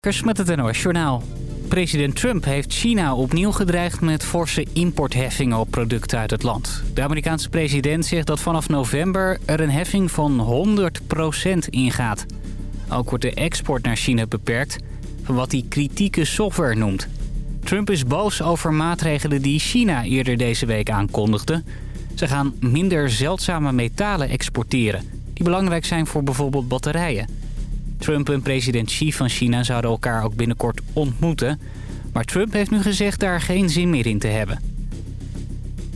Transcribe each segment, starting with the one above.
met het NOS Journaal. President Trump heeft China opnieuw gedreigd met forse importheffingen op producten uit het land. De Amerikaanse president zegt dat vanaf november er een heffing van 100% ingaat. Ook wordt de export naar China beperkt van wat hij kritieke software noemt. Trump is boos over maatregelen die China eerder deze week aankondigde. Ze gaan minder zeldzame metalen exporteren... die belangrijk zijn voor bijvoorbeeld batterijen... Trump en president Xi van China zouden elkaar ook binnenkort ontmoeten. Maar Trump heeft nu gezegd daar geen zin meer in te hebben.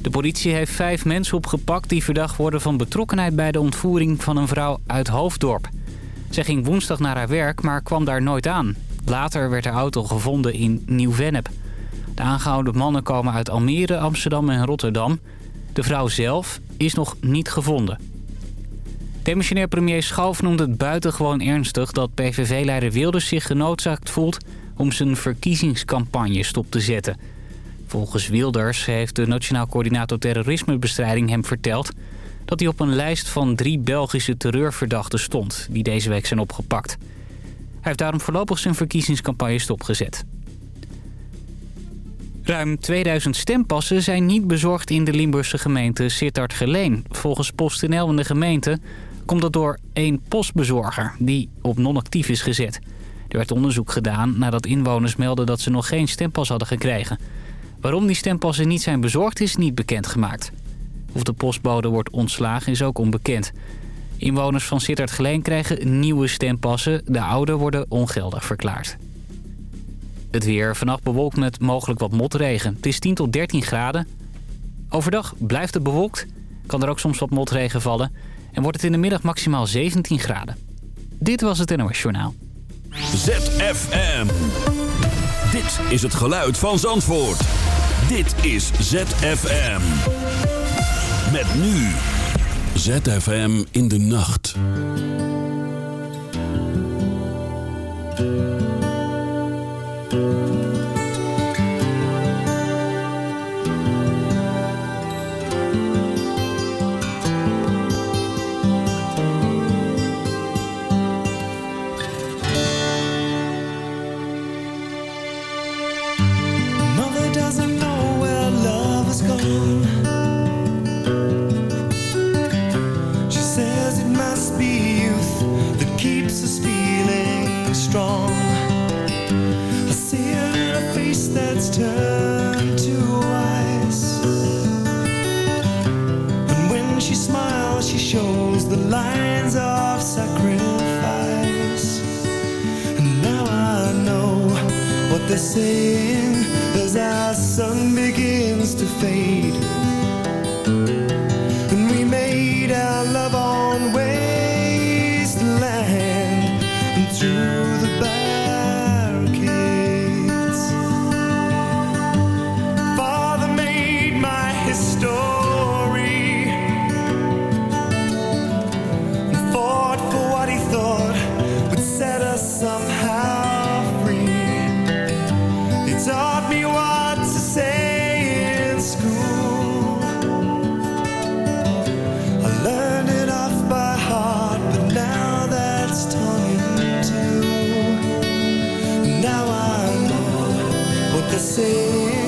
De politie heeft vijf mensen opgepakt die verdacht worden van betrokkenheid bij de ontvoering van een vrouw uit Hoofddorp. Zij ging woensdag naar haar werk, maar kwam daar nooit aan. Later werd haar auto gevonden in Nieuw-Vennep. De aangehouden mannen komen uit Almere, Amsterdam en Rotterdam. De vrouw zelf is nog niet gevonden. Demissionair premier Schoof noemt het buitengewoon ernstig... dat PVV-leider Wilders zich genoodzaakt voelt... om zijn verkiezingscampagne stop te zetten. Volgens Wilders heeft de Nationaal Coördinator Terrorismebestrijding hem verteld... dat hij op een lijst van drie Belgische terreurverdachten stond... die deze week zijn opgepakt. Hij heeft daarom voorlopig zijn verkiezingscampagne stopgezet. Ruim 2000 stempassen zijn niet bezorgd in de Limburgse gemeente Sittard-Geleen. Volgens PostNL en de gemeente komt dat door één postbezorger die op non-actief is gezet. Er werd onderzoek gedaan nadat inwoners melden dat ze nog geen stempas hadden gekregen. Waarom die stempassen niet zijn bezorgd is niet bekendgemaakt. Of de postbode wordt ontslagen is ook onbekend. Inwoners van Sittard Geleen krijgen nieuwe stempassen. De oude worden ongeldig verklaard. Het weer vannacht bewolkt met mogelijk wat motregen. Het is 10 tot 13 graden. Overdag blijft het bewolkt. Kan er ook soms wat motregen vallen en wordt het in de middag maximaal 17 graden. Dit was het NOS Journaal. ZFM. Dit is het geluid van Zandvoort. Dit is ZFM. Met nu. ZFM in de nacht. they're saying as our sun begins to fade. acontecer.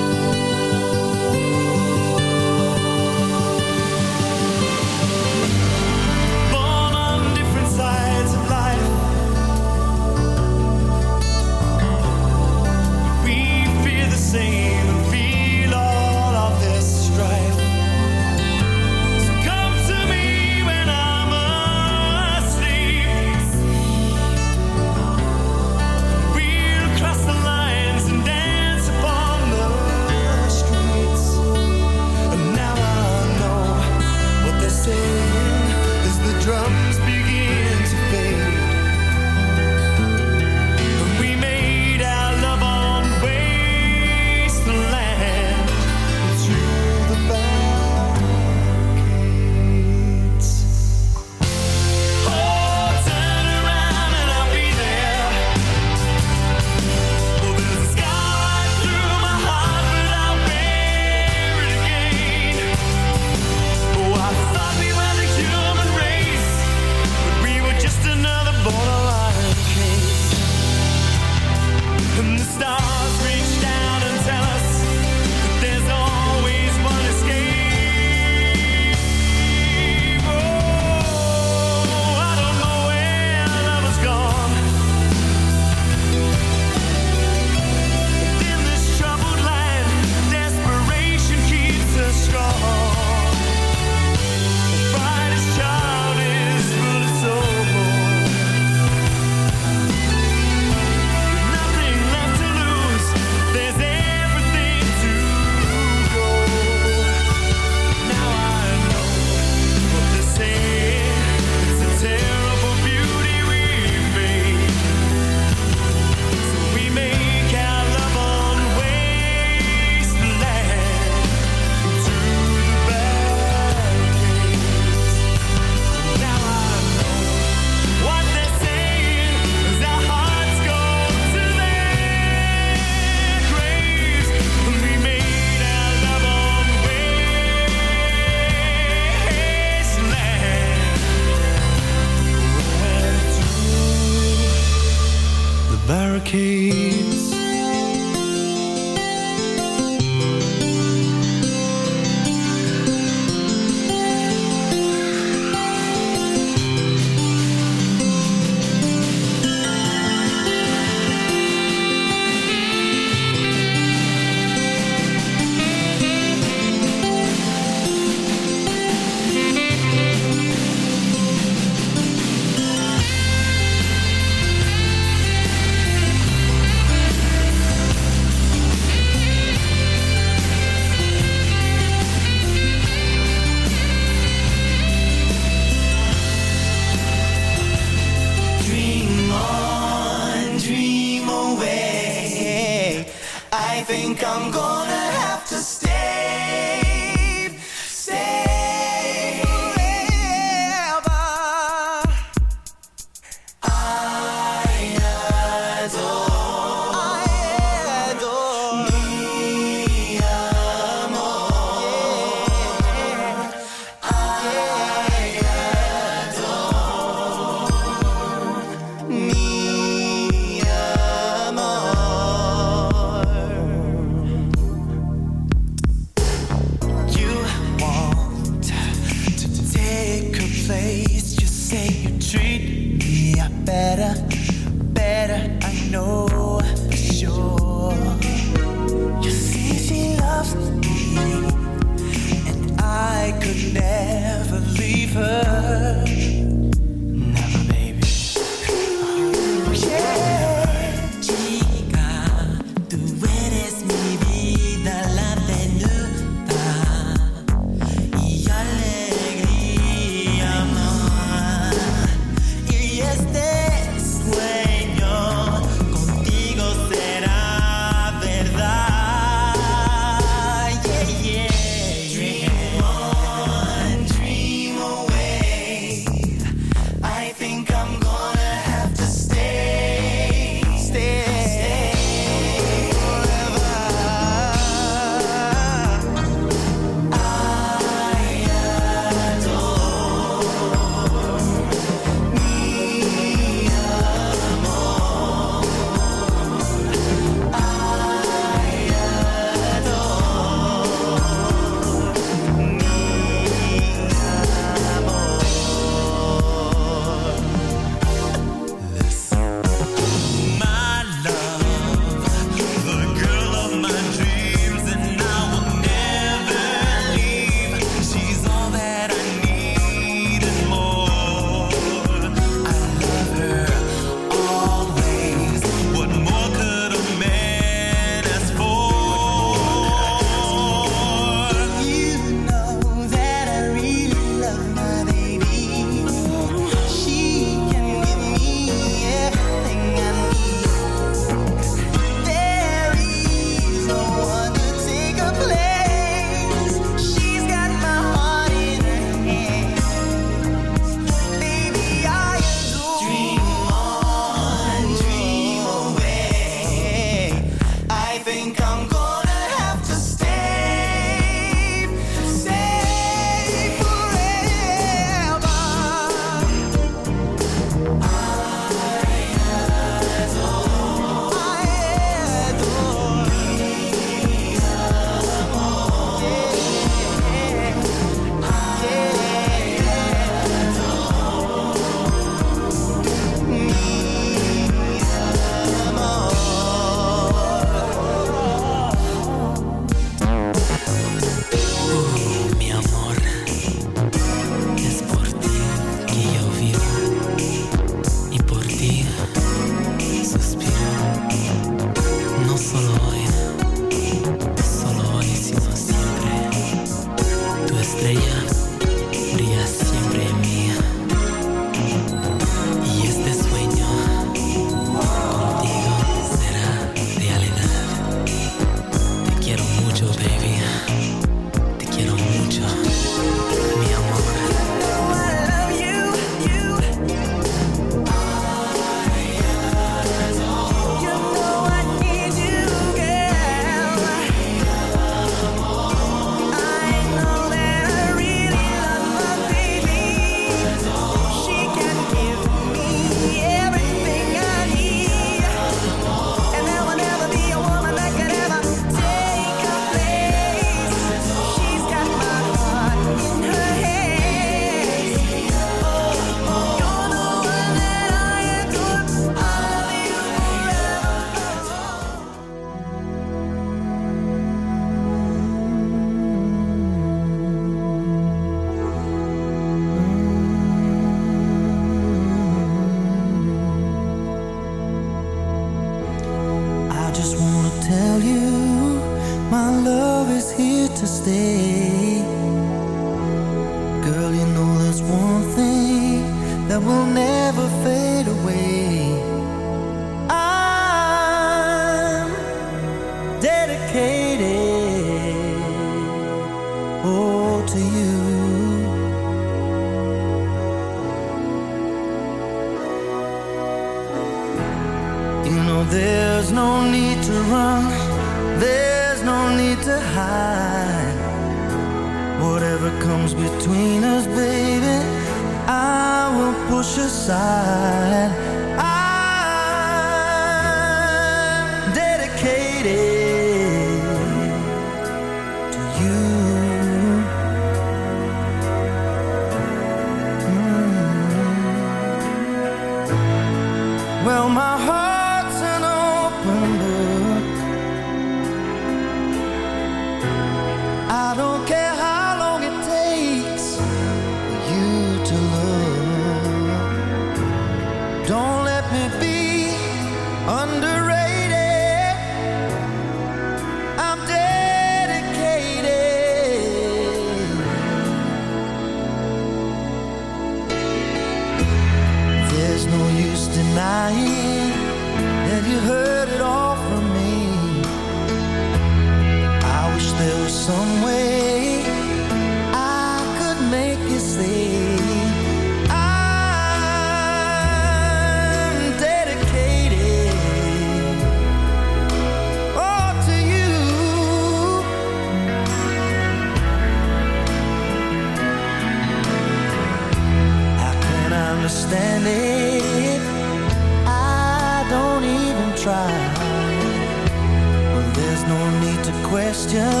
just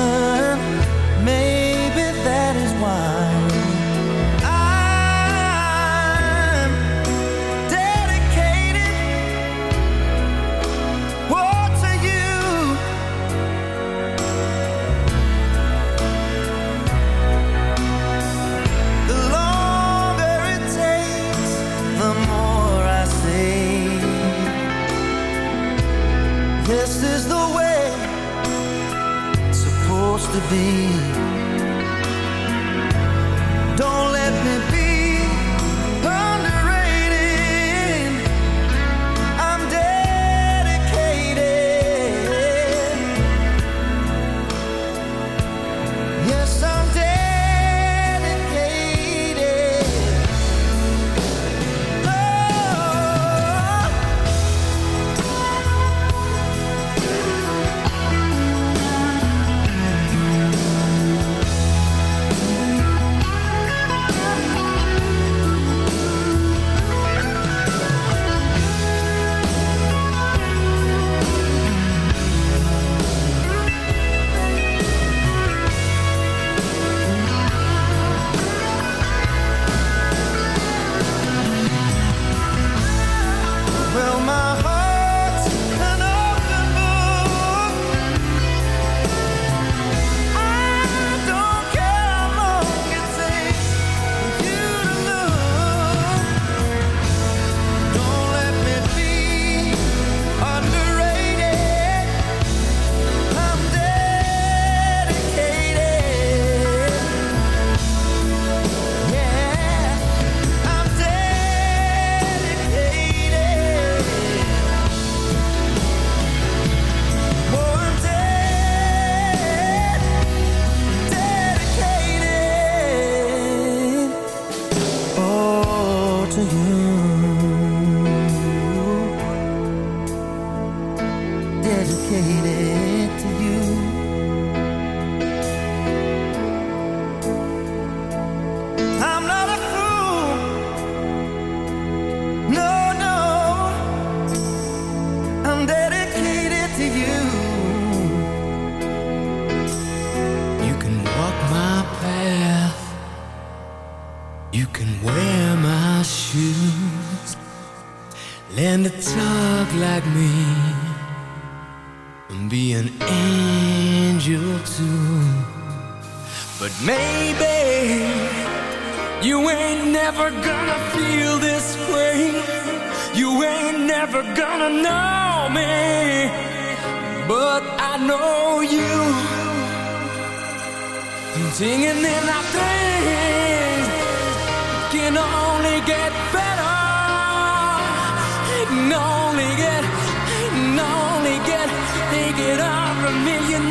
to. But maybe you ain't never gonna feel this way. You ain't never gonna know me. But I know you. Singing in our things can only get better. It can only get, it can only get, take it over a million.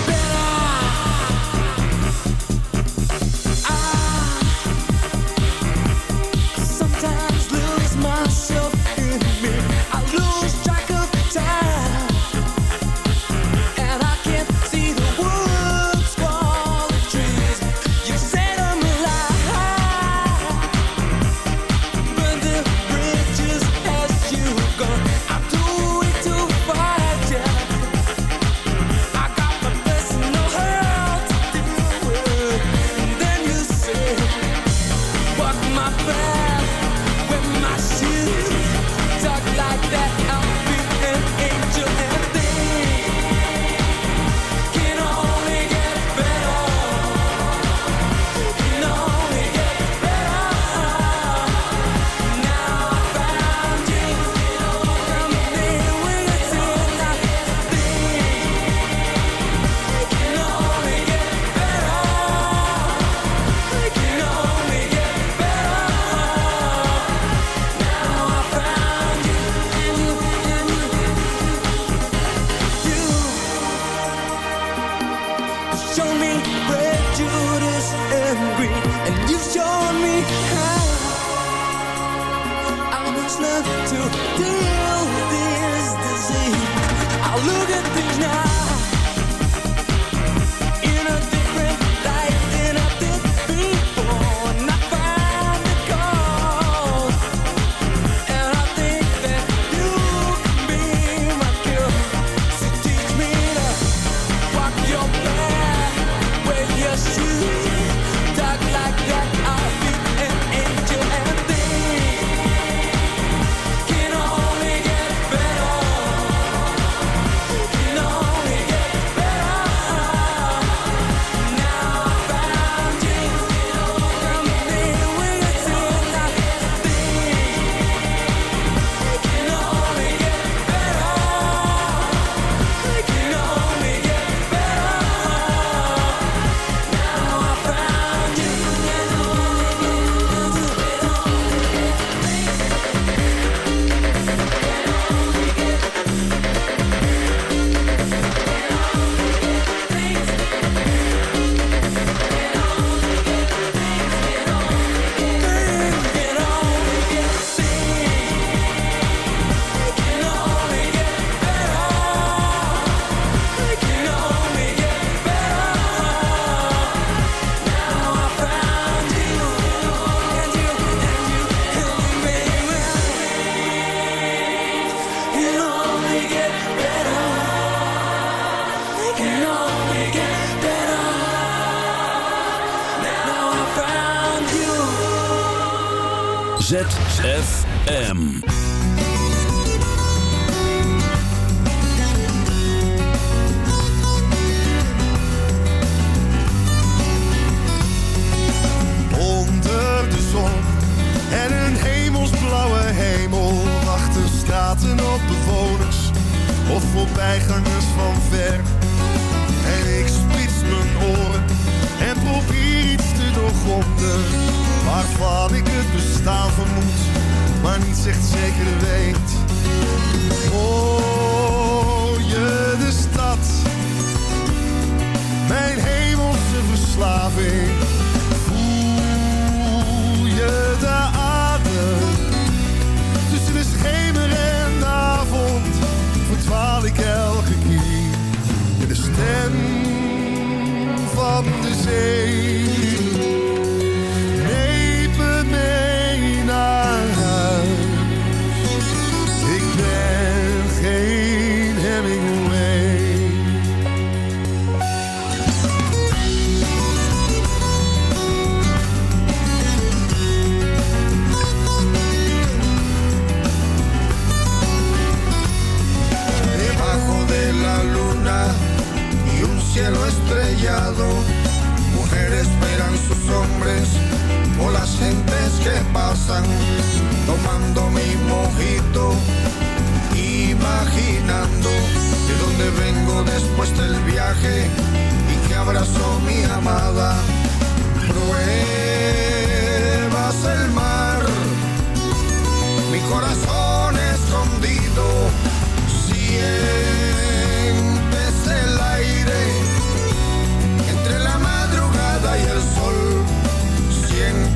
voorbijgangers van ver.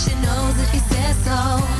she knows if he says so.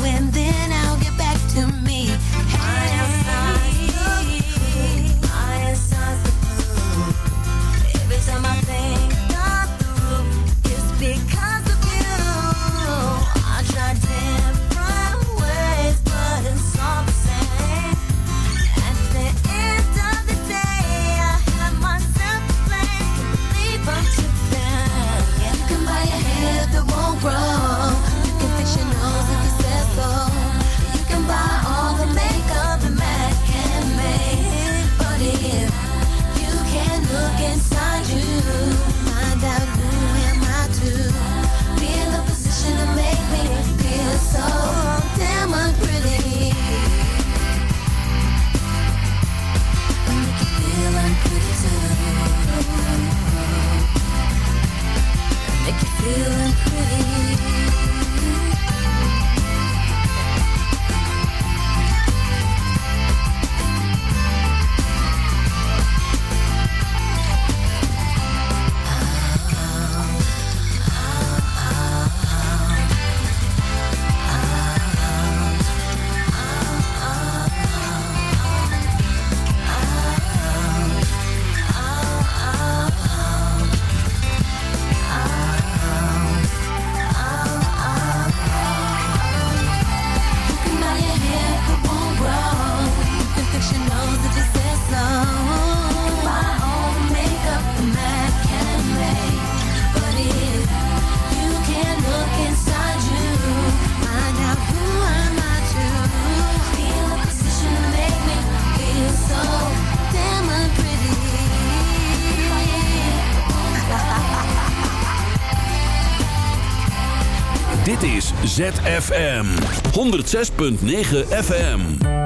ZFM. 106.9 FM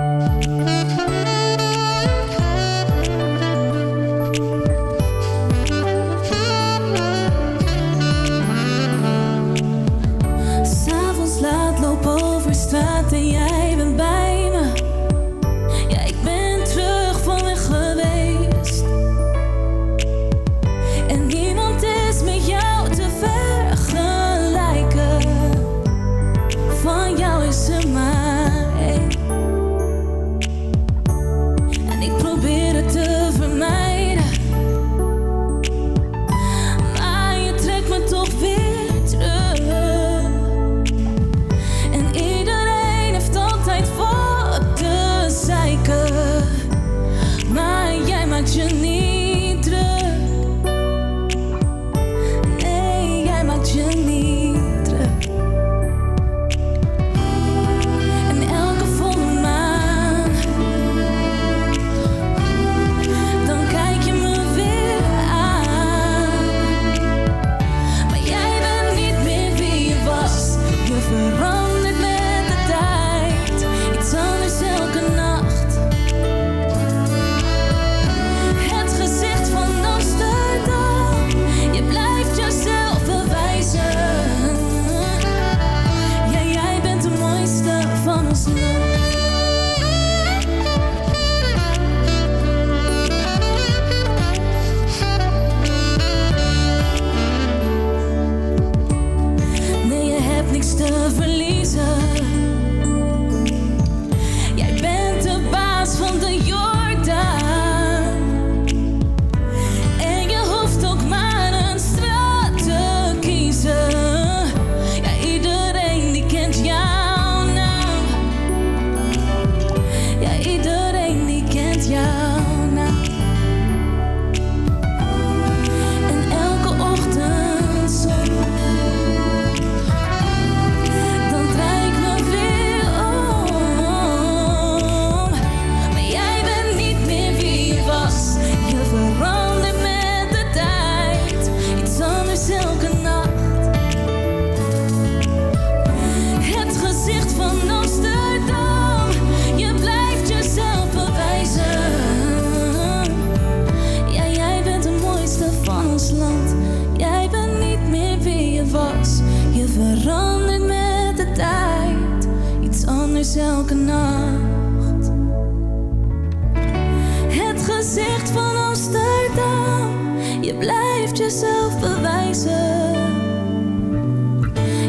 jezelf bewijzen.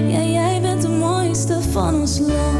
Ja, jij bent de mooiste van ons land.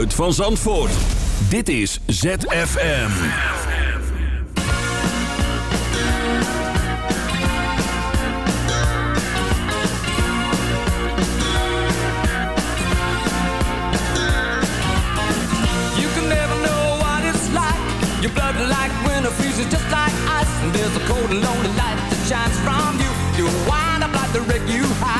Geluid van Zandvoort. Dit is ZFM. You can never know what it's like. Your blood like winter freezes just like ice. And there's a cold and lonely light that shines from you. You wind up like the wreck you hide